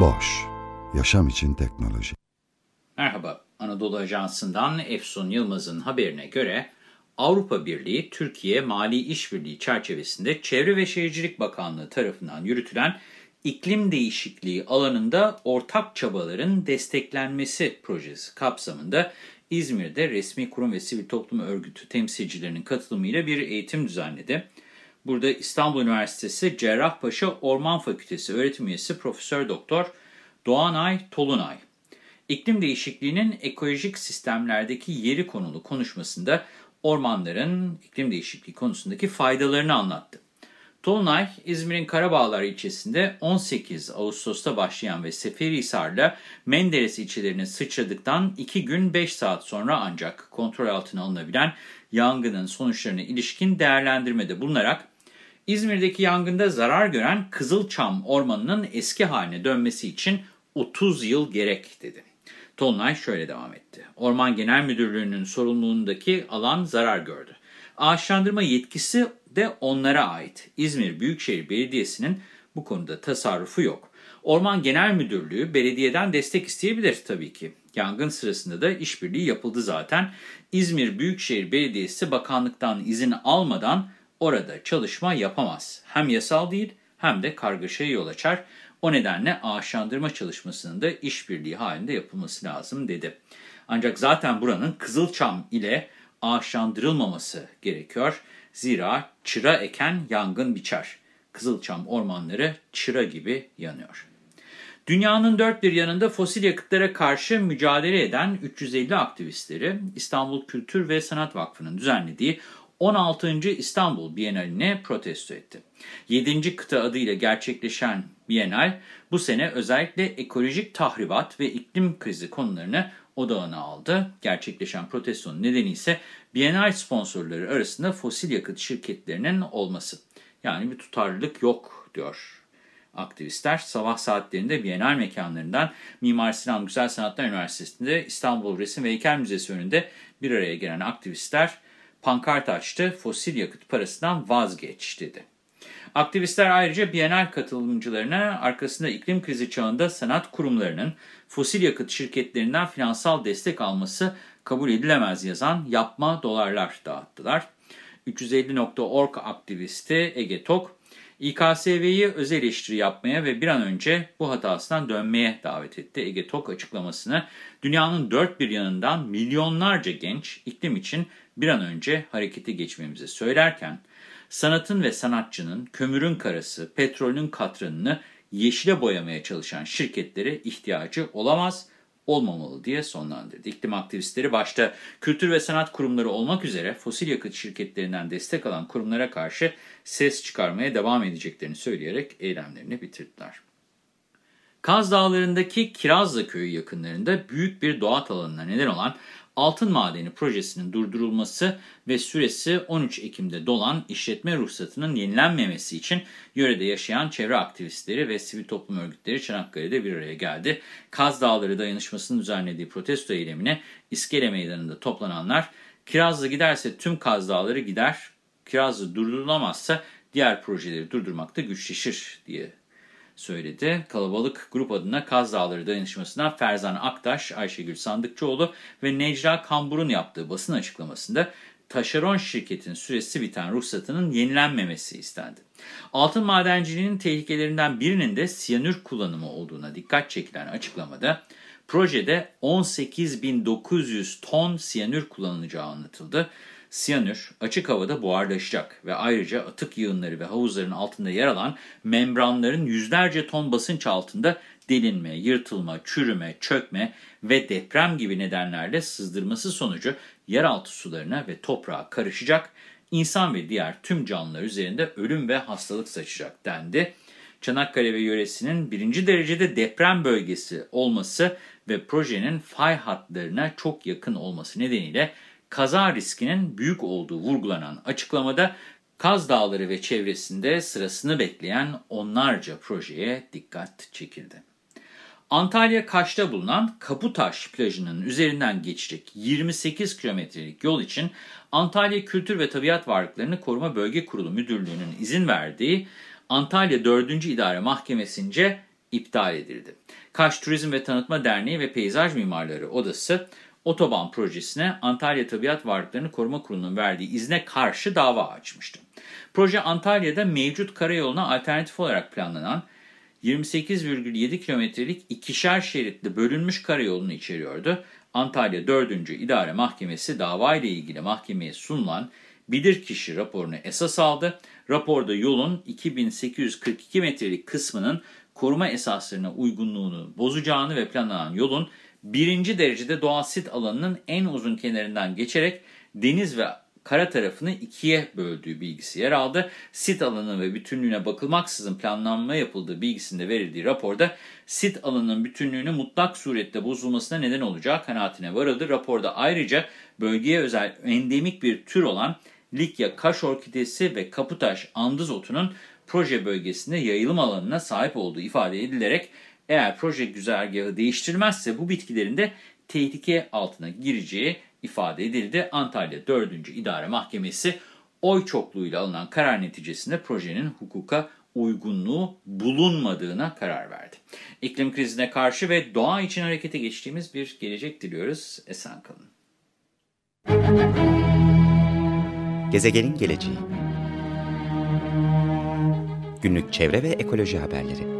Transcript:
Boş, yaşam için teknoloji. Merhaba, Anadolu Ajansı'ndan Efsun Yılmaz'ın haberine göre Avrupa Birliği, Türkiye Mali İşbirliği çerçevesinde Çevre ve Şehircilik Bakanlığı tarafından yürütülen iklim değişikliği alanında ortak çabaların desteklenmesi projesi kapsamında İzmir'de resmi kurum ve sivil toplum örgütü temsilcilerinin katılımıyla bir eğitim düzenledi. Burada İstanbul Üniversitesi Cerrahpaşa Orman Fakültesi öğretim üyesi Profesör Doktor Doğanay Tolunay, iklim değişikliğinin ekolojik sistemlerdeki yeri konulu konuşmasında ormanların iklim değişikliği konusundaki faydalarını anlattı. Tolunay, İzmir'in Karabağlar ilçesinde 18 Ağustos'ta başlayan ve Seferihisar'la Menderes ilçelerine sıçradıktan 2 gün 5 saat sonra ancak kontrol altına alınabilen yangının sonuçlarına ilişkin değerlendirmede bulunarak İzmir'deki yangında zarar gören Kızılçam Ormanı'nın eski haline dönmesi için 30 yıl gerek dedi. Tolunay şöyle devam etti. Orman Genel Müdürlüğü'nün sorumluluğundaki alan zarar gördü. Ağaçlandırma yetkisi de onlara ait. İzmir Büyükşehir Belediyesi'nin bu konuda tasarrufu yok. Orman Genel Müdürlüğü belediyeden destek isteyebilir tabii ki. Yangın sırasında da işbirliği yapıldı zaten. İzmir Büyükşehir Belediyesi bakanlıktan izin almadan orada çalışma yapamaz. Hem yasal değil hem de kargaşaya yol açar. O nedenle ağaçlandırma çalışmasının da işbirliği halinde yapılması lazım dedi. Ancak zaten buranın Kızılçam ile ağaçlandırılmaması gerekiyor. Zira çıra eken yangın biçer. Kızılçam ormanları çıra gibi yanıyor. Dünyanın dört bir yanında fosil yakıtlara karşı mücadele eden 350 aktivistleri İstanbul Kültür ve Sanat Vakfı'nın düzenlediği 16. İstanbul Bienalini protesto etti. 7. kıta adıyla gerçekleşen Bienal bu sene özellikle ekolojik tahribat ve iklim krizi konularını odağına aldı. Gerçekleşen protestonun nedeni ise Bienal sponsorları arasında fosil yakıt şirketlerinin olması. Yani bir tutarlılık yok diyor aktivistler. Sabah saatlerinde Bienal mekanlarından Mimar Sinan Güzel Sanatlar Üniversitesi'nde İstanbul Resim ve Heykel Müzesi önünde bir araya gelen aktivistler pankart açtı, fosil yakıt parasından vazgeç dedi. Aktivistler ayrıca Bienal katılımcılarına arkasında iklim krizi çağında sanat kurumlarının fosil yakıt şirketlerinden finansal destek alması kabul edilemez yazan yapma dolarlar dağıttılar. 350.org aktivisti Ege Tok, İKSV'yi öz eleştiri yapmaya ve bir an önce bu hatasından dönmeye davet etti. Ege Tok açıklamasını dünyanın dört bir yanından milyonlarca genç iklim için bir an önce harekete geçmemizi söylerken, sanatın ve sanatçının kömürün karası, petrolün katranını yeşile boyamaya çalışan şirketlere ihtiyacı olamaz, olmamalı diye sonlandırdı. İklim aktivistleri başta kültür ve sanat kurumları olmak üzere fosil yakıt şirketlerinden destek alan kurumlara karşı ses çıkarmaya devam edeceklerini söyleyerek eylemlerini bitirdiler. Kaz Dağları'ndaki Kirazlı Köyü yakınlarında büyük bir doğa alanına neden olan altın madeni projesinin durdurulması ve süresi 13 Ekim'de dolan işletme ruhsatının yenilenmemesi için yörede yaşayan çevre aktivistleri ve sivil toplum örgütleri Çanakkale'de bir araya geldi. Kaz Dağları Dayanışması'nın düzenlediği protesto eylemine İskele Meydanı'nda toplananlar Kirazlı giderse tüm Kaz Dağları gider, Kirazlı durdurulamazsa diğer projeleri durdurmakta güçleşir diye söyledi. Kalabalık grup adına Kaz Dağları Dayanışması'ndan Ferzan Aktaş, Ayşegül Sandıkçıoğlu ve Necla Kambur'un yaptığı basın açıklamasında taşeron şirketin süresi biten ruhsatının yenilenmemesi istendi. Altın madenciliğinin tehlikelerinden birinin de siyanür kullanımı olduğuna dikkat çekilen açıklamada projede 18.900 ton siyanür kullanılacağı anlatıldı. Siyanür açık havada buharlaşacak ve ayrıca atık yığınları ve havuzların altında yer alan membranların yüzlerce ton basınç altında delinme, yırtılma, çürüme, çökme ve deprem gibi nedenlerle sızdırması sonucu yeraltı sularına ve toprağa karışacak, insan ve diğer tüm canlılar üzerinde ölüm ve hastalık saçacak dendi. Çanakkale ve yöresinin birinci derecede deprem bölgesi olması ve projenin fay hatlarına çok yakın olması nedeniyle kaza riskinin büyük olduğu vurgulanan açıklamada Kaz Dağları ve çevresinde sırasını bekleyen onlarca projeye dikkat çekildi. Antalya Kaş'ta bulunan Kaputaş plajının üzerinden geçecek 28 kilometrelik yol için Antalya Kültür ve Tabiat Varlıklarını Koruma Bölge Kurulu Müdürlüğü'nün izin verdiği Antalya 4. İdare Mahkemesi'nce iptal edildi. Kaş Turizm ve Tanıtma Derneği ve Peyzaj Mimarları Odası otoban projesine Antalya Tabiat Varlıklarını Koruma Kurulu'nun verdiği izne karşı dava açmıştı. Proje Antalya'da mevcut karayoluna alternatif olarak planlanan 28,7 kilometrelik ikişer şeritli bölünmüş karayolunu içeriyordu. Antalya 4. İdare Mahkemesi davayla ilgili mahkemeye sunulan bilirkişi raporunu esas aldı. Raporda yolun 2842 metrelik kısmının koruma esaslarına uygunluğunu bozacağını ve planlanan yolun birinci derecede doğal sit alanının en uzun kenarından geçerek deniz ve kara tarafını ikiye böldüğü bilgisi yer aldı. Sit alanı ve bütünlüğüne bakılmaksızın planlanma yapıldığı bilgisinde verildiği raporda sit alanının bütünlüğünü mutlak surette bozulmasına neden olacağı kanaatine varıldı. Raporda ayrıca bölgeye özel endemik bir tür olan Likya kaş orkidesi ve kaputaş andız otunun proje bölgesinde yayılım alanına sahip olduğu ifade edilerek eğer proje güzergahı değiştirmezse bu bitkilerin de tehlike altına gireceği ifade edildi. Antalya 4. İdare Mahkemesi oy çokluğuyla alınan karar neticesinde projenin hukuka uygunluğu bulunmadığına karar verdi. İklim krizine karşı ve doğa için harekete geçtiğimiz bir gelecek diliyoruz. Esen kalın. Gezegenin geleceği Günlük çevre ve ekoloji haberleri